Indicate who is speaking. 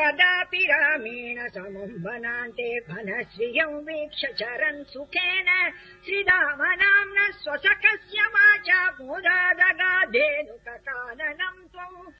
Speaker 1: कदापि रामेण समम् वनान्ते फनः वीक्ष चरन् सुखेन श्रीरामनाम्न स्वसखस्य वाचा मोदादगाधेनुककादनम् त्वम्